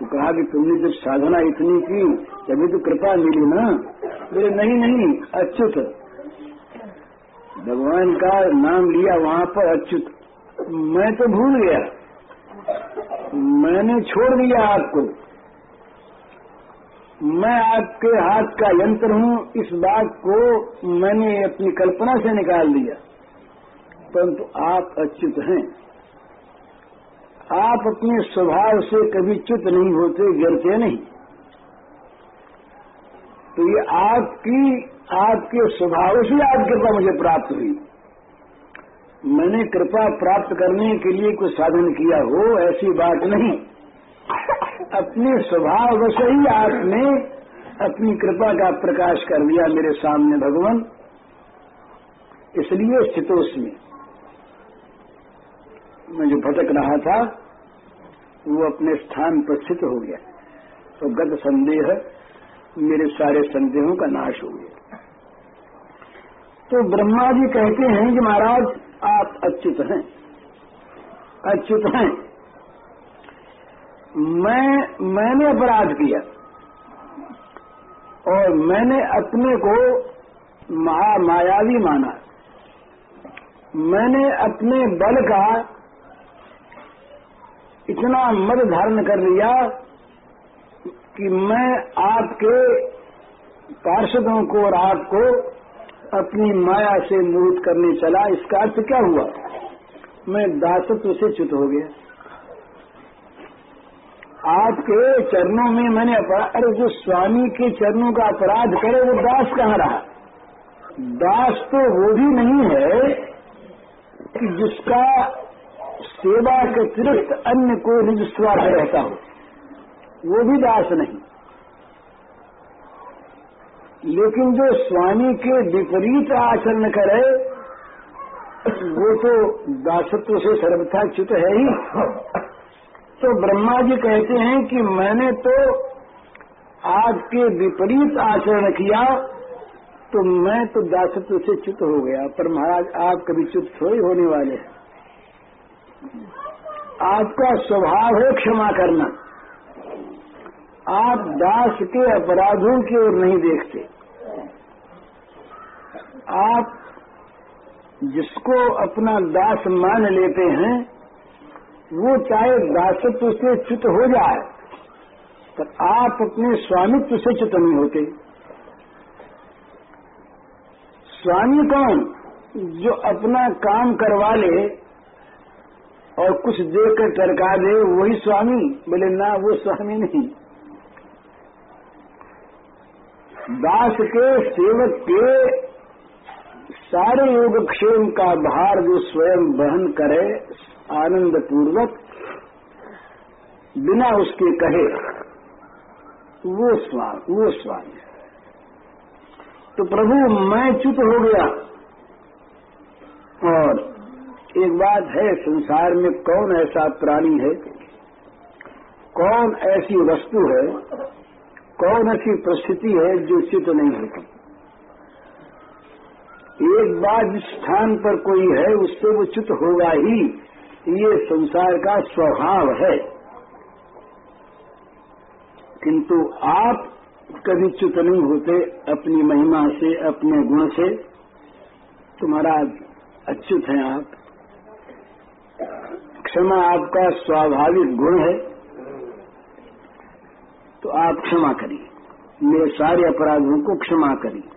तो कहा कि तुमने जब साधना इतनी की, तभी तो कृपा मिली ना? बोले, नहीं नहीं, अच्युत। भगवान का नाम लिया वहाँ पर अच्युत। मैं तो भूल गया। मैंने छोड़ दिया आपको। मैं आपके हाथ का यंत्र हूँ, इस बात को मैंने अपनी कल्पना से निकाल दिया। परंतु आप अच्युत हैं। आप अपने स्वभाव से कभी च्युत नहीं होते, गिरते नहीं। तो ये आपकी, आपके स्वभाव से आप कृपा मुझे प्राप्त हुई। मैंने कृपा प्राप्त करने के लिए कुछ साधन किया हो, ऐसी बात नहीं। अपने स्वभाव से ही आपने अपनी कृपा का प्रकाश कर दिया मेरे सामने, भगवान। इसलिए स्थितोष में मैं जो भटक रहा था, वो अपने स्थान पर स्थित हो गया। तो गत संदेह, मेरे सारे संदेहों का नाश हो गया। तो ब्रह्मा जी कहते हैं कि महाराज, आप अच्युत हैं। अच्युत हैं। मैं, मैंने अपराध किया। और मैंने अपने को महामायावी माना। मैंने अपने बल का इतना मद धारण कर लिया कि मैं आपके पार्षदों को और आपको अपनी माया से मोहित करने चला। इसका अर्थ क्या हुआ? मैं दासत्व से च्युत हो गया। आपके चरणों में मैंने अरे जो स्वामी के चरणों का अपराध करे, वो दास कहाँ रहा? दास तो वो भी नहीं है कि जिसका सेवा के अतिरिक्त अन्य कोई निज स्वार्थ रहता हो। वो भी दास नहीं। लेकिन जो स्वामी के विपरीत आचरण करे, वो तो दासत्व से सर्वथा च्युत है ही। तो ब्रह्मा जी कहते हैं कि मैंने तो आपके विपरीत आचरण किया तो मैं तो दासत्व से च्युत हो गया। पर महाराज, आप कभी च्युत थोड़ी होने वाले हैं। आपका स्वभाव है क्षमा करना। आप दास के अपराधों की ओर नहीं देखते। आप जिसको अपना दास मान लेते हैं, वो चाहे दासत्व से च्युत हो जाए, पर आप अपने स्वामित्व से च्युत नहीं होते। स्वामी कौन? जो अपना काम करवा ले और कुछ देखकर टरका दे, वही स्वामी बोले, ना, वो स्वामी नहीं। दास के सेवक के सारे योगक्षेम का भार जो स्वयं वहन करे आनंद पूर्वक बिना उसके कहे, वो स्वामी वो स्वामी। तो प्रभु, मैं चुप हो गया। और एक बात है, संसार में कौन ऐसा प्राणी है? कौन ऐसी वस्तु है? कौन ऐसी परिस्थिति है जो चित्त नहीं होती? एक बार जिस स्थान पर कोई है उससे वो चित होगा ही। ये संसार का स्वभाव है। किंतु आप कभी च्युत नहीं होते, अपनी महिमा से, अपने गुण से। तुम्हारा अच्युत हैं आप। क्षमा आपका स्वाभाविक गुण है तो आप क्षमा करिए। मेरे सारे अपराधों को क्षमा करिए।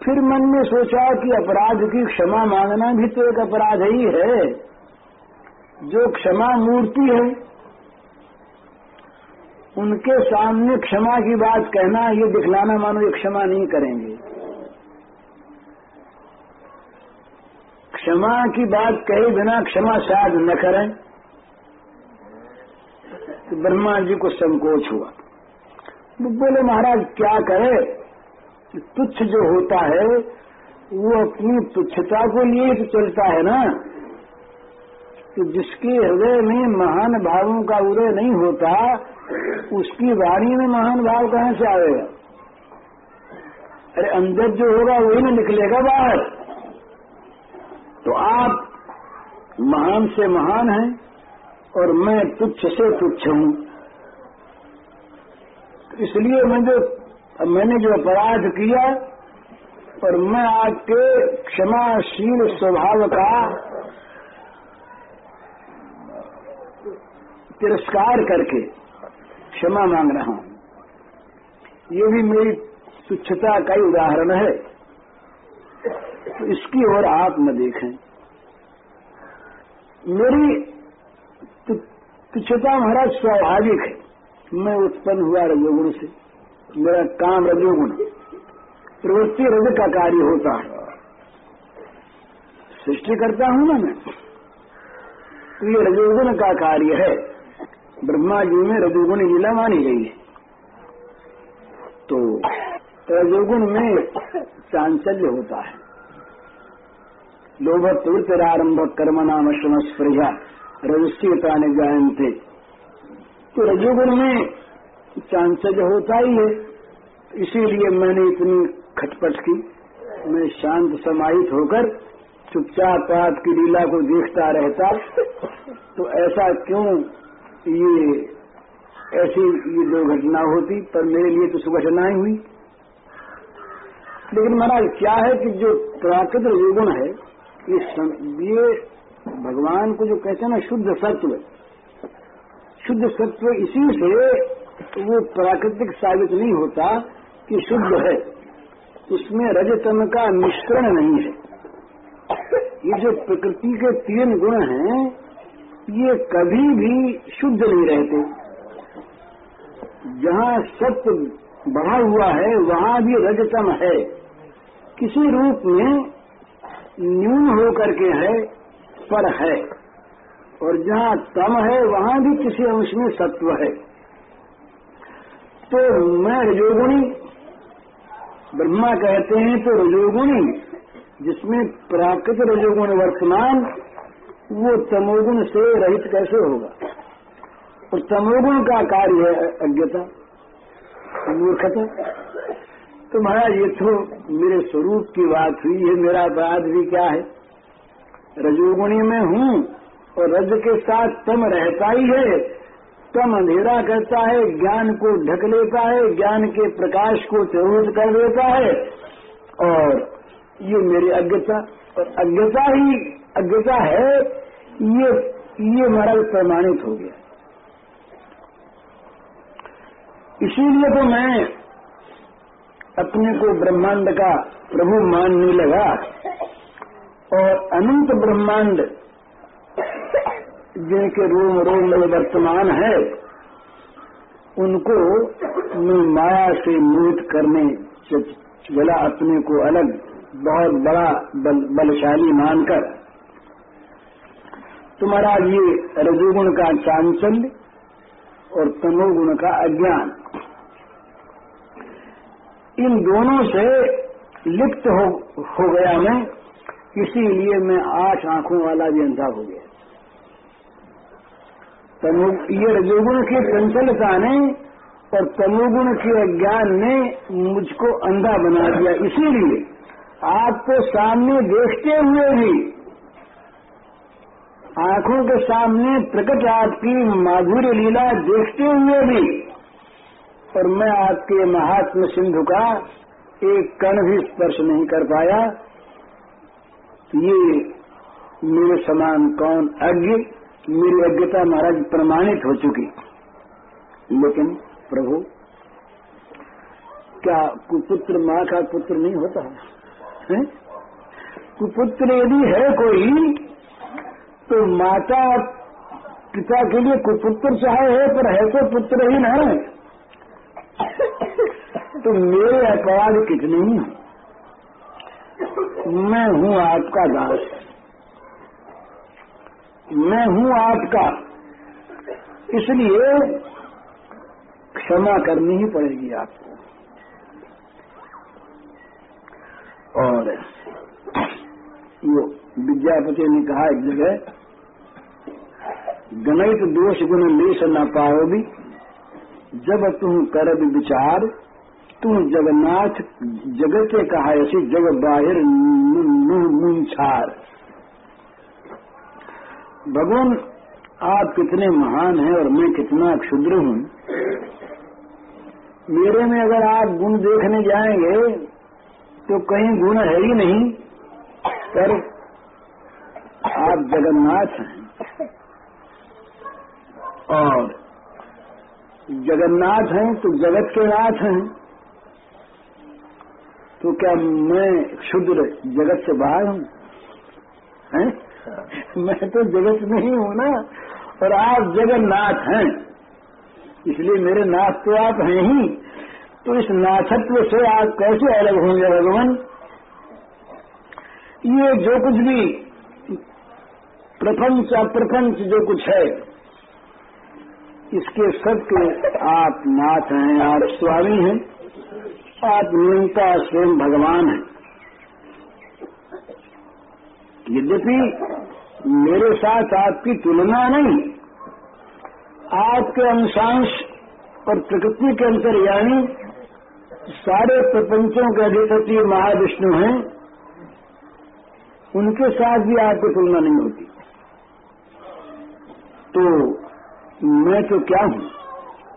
फिर मन में सोचा कि अपराध की क्षमा मांगना भी तो एक अपराध ही है। जो क्षमा मूर्ति है, उनके सामने क्षमा की बात कहना, ये दिखलाना मानो ये क्षमा नहीं करेंगे। क्षमा की बात कहे बिना क्षमा शायद न करें। तो ब्रह्मा जी को संकोच हुआ। वो बोले, महाराज, क्या करे तुच्छ जो होता है, वो अपनी तुच्छता को लिए तो चलता है ना? तो जिसके हृदय में महान भावों का उदय नहीं होता, उसकी वाणी में महान भाव कहाँ से आएगा? अरे, अंदर जो होगा, वही ना निकलेगा बाहर। तो आप महान से महान हैं और मैं तुच्छ से तुच्छ हूँ। इसलिए मैं जो मैंने जो अपराध किया और मैं आपके क्षमाशील स्वभाव का तिरस्कार करके क्षमा मांग रहा हूँ। ये भी मेरी तुच्छता का ही उदाहरण है। तो इसकी ओर आप न देखें। मेरी तुच्छता महाराज स्वाभाविक है। मैं उत्पन्न हुआ रजोगुण से। मेरा काम रजोगुण। प्रवृत्ति रज का कार्य होता है। सृष्टि करता हूँ ना मैं। तो ये रजोगुण का कार्य है। ब्रह्मा जी में रजोगुण लीला मानी गई है। तो रजोगुण में चांचल्य होता है। लोभ आरंभ कर्म नाम श्रम स्प्रजा रजस्वी प्राणी जायंते तो रजोगुण में चांचल्य होता ही है, इसीलिए मैंने इतनी खटपट की। मैं शांत समाहित होकर चुपचाप आपकी लीला को देखता रहता। तो ऐसा क्यों ये, ऐसी ये दुर्घटना होती? पर मेरे लिए तो सुघटना ही हुई। लेकिन महाराज, क्या है कि जो प्राकृतिक योगुण है ये ये भगवान को जो कहते हैं ना शुद्ध सत्व शुद्ध सत्व इसी से वो प्राकृतिक साबित नहीं होता कि शुद्ध है। उसमें रजतम का मिश्रण नहीं है। ये जो प्रकृति के तीन गुण हैं, ये कभी भी शुद्ध नहीं रहते। जहाँ सत्य बढ़ा हुआ है, वहाँ भी रजतम है। किसी रूप में न्यून होकर के है, पर है। और जहाँ तम है, वहाँ भी किसी अंश में सत्व है। तो मैं रजोगुणी, ब्रह्मा कहते हैं तो रजोगुणी, जिसमें प्राकृत रजोगुण वर्तमान, वो तमोगुण से रहित कैसे होगा? और तमोगुण का कार्य है अज्ञता, मूर्खता। तो महाराज, ये तो मेरे स्वरूप की बात हुई है मेरा अपराध भी क्या है? रजोगुणी में हूँ, और रज के साथ तम रहता ही है। तम अंधेरा करता है, ज्ञान को ढक लेता है, ज्ञान के प्रकाश को चरोज कर देता है। और ये मेरी अज्ञता, और अज्ञता ही, अज्ञता है, ये ये महाराज प्रमाणित हो गया। इसीलिए तो मैं अपने को ब्रह्मांड का प्रभु मानने लगा और अनंत ब्रह्मांड जिनके रोम रोम में वर्तमान है उनको मैं माया से मोहित करने चला अपने को अलग बहुत बड़ा बल, बलशाली मानकर। तुम्हारा ये रजोगुण का चांचल्य और तमोगुण का अज्ञान। इन दोनों से लिप्त हो, हो गया मैं इसीलिए मैं आठ आँखों वाला भी अंधा हो गया। तमो ये रजोगुण की चंचलता ने और तमोगुण के अज्ञान ने मुझको अंधा बना दिया। इसीलिए आपको सामने देखते हुए भी आँखों के सामने प्रकट आपकी माधुर्य लीला देखते हुए भी और मैं आपके महात्म सिंधु का एक कण भी स्पर्श नहीं कर पाया। ये मेरे समान कौन अज्ञ? मेरी अज्ञता महाराज प्रमाणित हो चुकी। लेकिन प्रभु, क्या कुपुत्र माँ का पुत्र नहीं होता? है? कुपुत्र यदि है कोई तो माता पिता के लिए कुपुत्र चाहे है, पर है तो पुत्र ही ना तो मेरे अपराध कितने ही मैं हूँ आपका दास। मैं हूँ आपका। इसलिए क्षमा करनी ही पड़ेगी आपको। और वो विद्यापति ने कहा, एक जगह, गणित दोष गुण लेस न पाओ भी जब तुम कर विचार तू जगन्नाथ जगत के कहा ऐसी जग बाहिर मुंछार भगवान, आप कितने महान हैं और मैं कितना क्षुद्र हूँ। मेरे में अगर आप गुण देखने जाएँगे तो कहीं गुण है ही नहीं, पर आप जगन्नाथ हैं। और जगन्नाथ हैं तो जगत के नाथ हैं। तो क्या मैं क्षुद्र जगत से बाहर हूँ? हैं? मैं तो जगत में ही हूँ ना और आप जगन्नाथ हैं। इसलिए मेरे नाथ तो आप हैं ही। तो इस नाथत्व से आप कैसे अलग होंगे भगवान? ये जो कुछ भी प्रपंच अप्रपंच जो कुछ है इसके सबके आप नाथ हैं, आप स्वामी हैं, आप नियंता स्वयं भगवान हैं। यद्यपि मेरे साथ आपकी तुलना नहीं, आपके अंशांश और प्रकृति के अंतर यानी सारे प्रपंचों के अधिपति महाविष्णु हैं, उनके साथ भी आपकी तुलना नहीं होती। तो मैं तो क्या हूँ?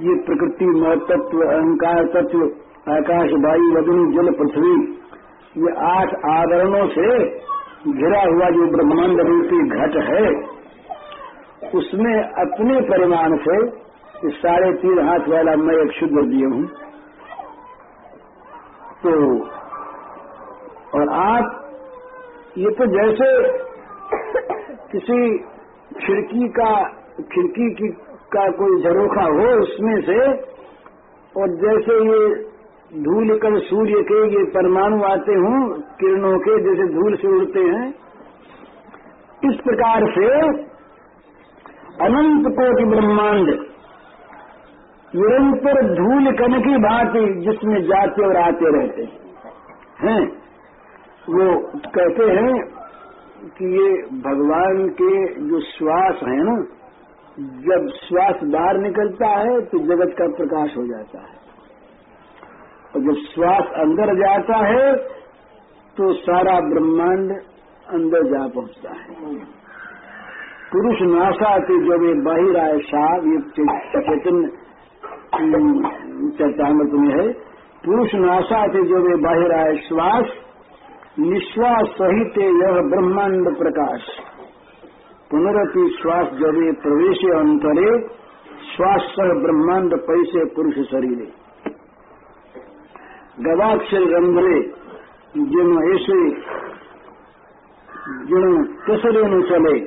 ये प्रकृति महतत्व अहंकार तत्व, आकाश, वायु, अग्नि, जल, पृथ्वी, ये आठ आवरणों से घिरा हुआ जो ब्रह्मांड रूपी घट है, उसमें अपने परिमाण से इस साढ़े तीन हाथ वाला मैं एक शुद्ध दिए हूँ। तो और आप, ये तो जैसे किसी खिड़की का, खिड़की की का कोई झरोखा हो उसमें से, और जैसे ये धूल कल सूर्य के ये परमाणु आते हों, किरणों के जैसे धूल से उड़ते हैं, इस प्रकार से अनंत कोटि ब्रह्मांड, निरंतर धूल कण की भांति जिसमें जाते और आते रहते हैं, वो कहते हैं कि ये भगवान के जो श्वास है ना जब श्वास बाहर निकलता है तो जगत का प्रकाश हो जाता है। और जब श्वास अंदर जाता है तो सारा ब्रह्मांड अंदर जा पहुँचता है। पुरुष नाशा के जब ये बाहिर आए, साहब, ये चैतन्य चैतामृत में है, पुरुष नाशा के जब ये बाहिर आए, श्वास, निश्वास सहित यह ब्रह्मांड प्रकाश। पुनरपि श्वास जबे प्रवेश अंतरे, श्वास ब्रह्मांड पैसे पुरुष शरीर। गवाक्षर रंध्रे, जिन ऐसे, जिन कसरे न चले,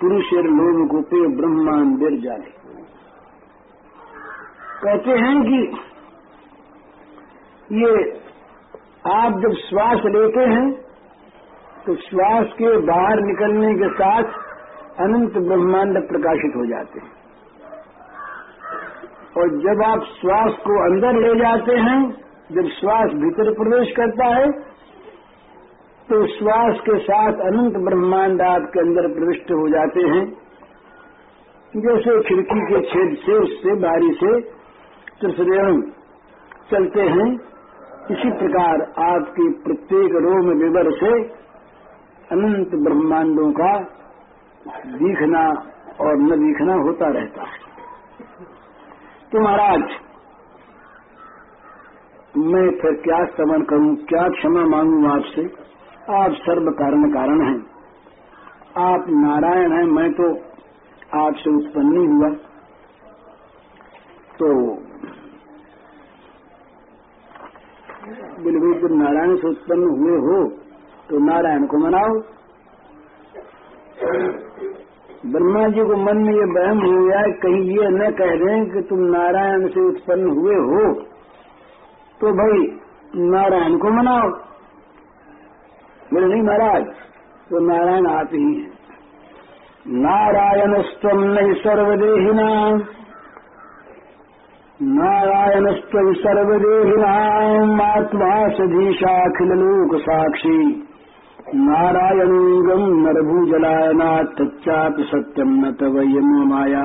पुरुषेर लोग गोपे ब्रह्मांड जाले। कहते हैं कि ये आप जब श्वास लेते हैं तो श्वास के बाहर निकलने के साथ अनंत ब्रह्मांड प्रकाशित हो जाते हैं। और जब आप श्वास को अंदर ले जाते हैं, जब श्वास भीतर प्रवेश करता है तो श्वास के साथ अनंत ब्रह्मांड आपके अंदर प्रविष्ट हो जाते हैं। जैसे खिड़की के छेद से उससे बारी से त्रिसरेण चलते हैं, इसी प्रकार आपकी प्रत्येक रोम विवर से अनंत ब्रह्मांडों का दिखना और न दिखना होता रहता है। तो महाराज, मैं फिर क्या श्रवण करूँ, क्या क्षमा मांगू आपसे? आप सर्व कारण कारण हैं। आप नारायण हैं, मैं तो आपसे उत्पन्न नहीं हुआ। तो बिल्कुल जब नारायण से उत्पन्न हुए हो तो नारायण को मनाओ। ब्रह्मा जी को मन में ये बहम हो गया कहीं ये न कह दें कि तुम नारायण से उत्पन्न हुए हो। तो भाई, नारायण को मनाओ। बोले, नहीं महाराज तो नारायण आप ही हैं। नारायण स्तम नहीं सर्वदेहिना। नारायण स्तम सर्वदेहिना। आत्मा सधीशाखिल लोक साक्षी नारायणीगम नरभूजलायना तच्चाप सत्यम न तवयम माया।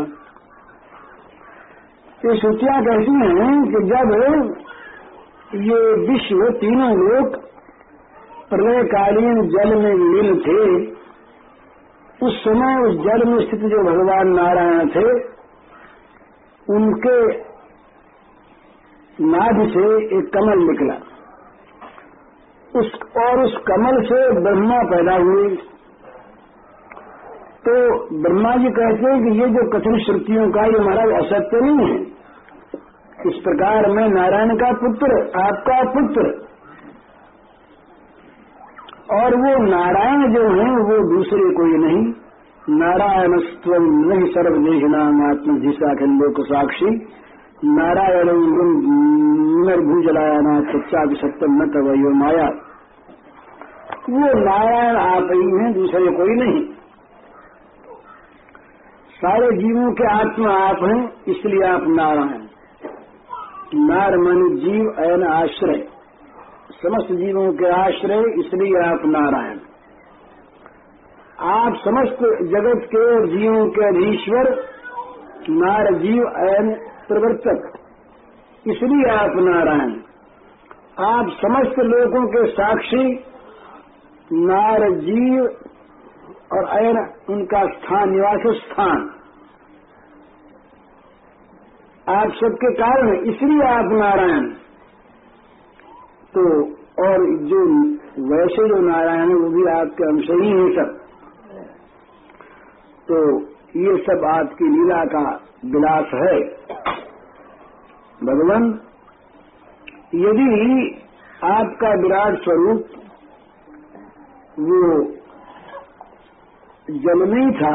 ये श्रुतियाँ कहती हैं कि जब ये विश्व तीनों लोग प्रलयकालीन जल में लीन थे, उस समय उस जल में स्थित जो भगवान नारायण थे, उनके नाभि से एक कमल निकला। उस और उस कमल से ब्रह्मा पैदा हुए तो ब्रह्मा जी कहते हैं कि ये जो कथन श्रुतियों का, ये महाराज असत्य नहीं है। इस प्रकार मैं नारायण का पुत्र, आपका पुत्र। और वो नारायण जो है, वो दूसरे कोई नहीं। नारायण स्व नहीं सर्वदेशनाम आत्मधिशाखिल लोक साक्षी नारायण नरभूजलाया नाथ सच्चा भी सत्यम न तवयो माया। वो नारायण आप ही हैं, दूसरे कोई नहीं। सारे जीवों के आत्मा आप हैं, इसलिए आप नारायण। नार, मन, जीव अयन आश्रय। समस्त जीवों के आश्रय, इसलिए आप नारायण। आप समस्त जगत के जीवों के अधीश्वर, नार, जीव अयन प्रवर्तक। इसलिए आप नारायण, आप समस्त लोगों के साक्षी नार जीव और अयन उनका स्थान, निवास स्थान। आप सबके कारण, इसलिए आप नारायण। तो और जो वैसे जो नारायण है, वो भी आपके अंश ही हैं सब। तो ये सब आपकी लीला का विलास है। भगवान, यदि आपका विराट स्वरूप वो जल नहीं था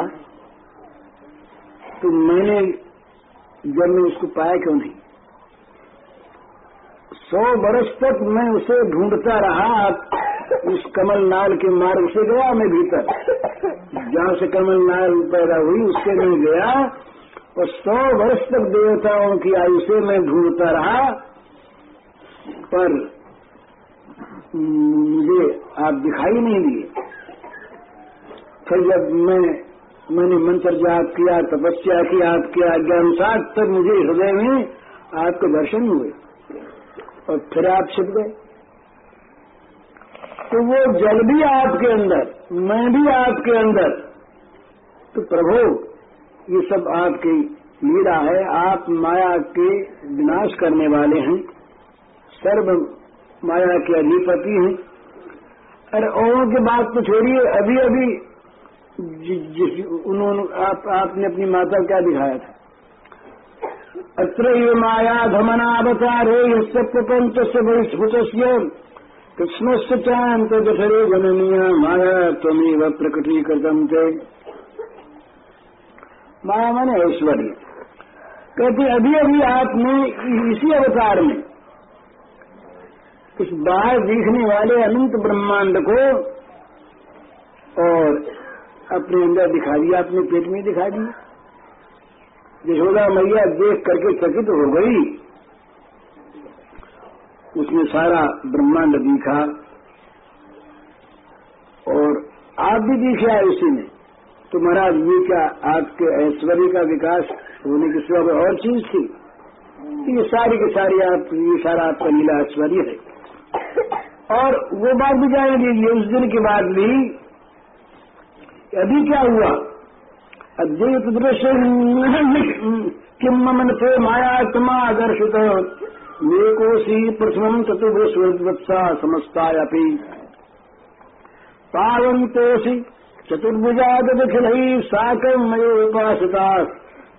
तो मैंने जल में उसको पाया क्यों नहीं? सौ बरस तक मैं उसे ढूंढता रहा, उस कमल नाल के मार्ग से गया मैं भीतर। जहाँ से कमल नाल पैदा हुई उससे मैं गया और सौ वर्ष तक देवताओं की आयु से मैं ढूंढता रहा, पर मुझे आप दिखाई नहीं दिए। फिर जब मैं, मैंने मंत्र जाप किया, तपस्या की आपके आज्ञा अनुसार, तब मुझे हृदय में आपके दर्शन हुए और फिर आप छिप गए। तो वो जल भी आपके अंदर, मैं भी आपके अंदर। तो प्रभु ये सब आपकी लीला है आप माया के विनाश करने वाले हैं। सर्व माया के अधिपति हैं। अरे औरों की बात तो छोड़िए अभी अभी उन्होंने आप, आपने अपनी माता क्या दिखाया था? अत्र ये माया धमनावतारे यस्य प्रपंच से बहिस्फुट कृष्ण से चांत जठरे जननिया माया त्वमेव प्रकटीकृतम थे माया माने ऐश्वर्य कहते, अभी अभी आपने इसी अवतार में। इस बाहर दिखने वाले अनंत ब्रह्मांड को और अपने अंदर दिखा दिया, अपने पेट में दिखा दिया। यशोदा मैया देख करके चकित हो गई। उसने सारा ब्रह्मांड दिखा और आप भी दिखे आए उसी में। तो महाराज, ये क्या आपके ऐश्वर्य का विकास होने की सिवा और चीज़ थी। ये सारी के सारी आप, ये सारा आपका लीला ऐश्वर्य है। और वो बात भी जाने दीजिए उस दिन के बाद भी अभी क्या हुआ? अद्वैत दृश्य किम मन थे माया समादर्शित। मेकोशी प्रथम चतुर्वत्सा पावन पावन्तोऽसि चतुर्भुजादखिलैः साकम् मयोपासिता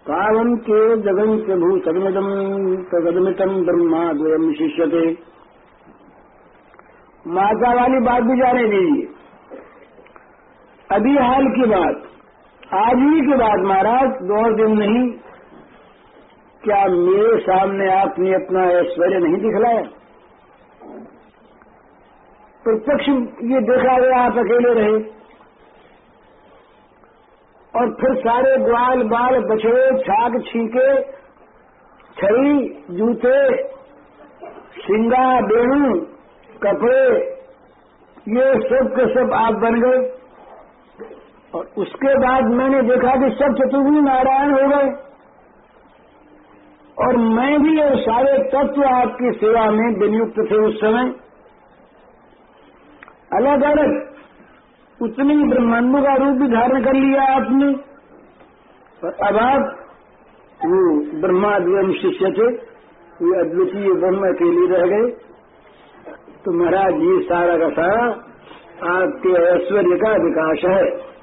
पावन्त्यो जगन्त्य भूतमिदम् तदमितम् ब्रह्माद्वयम् शिष्यते। माता वाली बात भी जाने दीजिए। अभी हाल की बात, आज ही की बात महाराज, दो दिन नहीं। क्या मेरे सामने आपने अपना ऐश्वर्य नहीं दिखलाया? प्रत्यक्ष ये देखा गया, आप अकेले रहे। और फिर सारे ग्वाल बाल बछड़े छाक छीके, छड़ी, जूते सिंगा बेणु, कपड़े, ये सब के सब आप बन गए। और उसके बाद मैंने देखा कि सब चतुर्भुज नारायण हो गए। और मैं भी और सारे तत्व आपकी सेवा में विनियुक्त थे उस समय। अलग अलग उतने ही ब्रह्मांडों का रूप भी धारण कर लिया आपने। और अब आप, वो ब्रह्माद्वयम शिष्य थे, वो अद्वितीय ब्रह्म अकेले रह गए। तो महाराज, ये सारा का सारा आपके ऐश्वर्य का विकास है।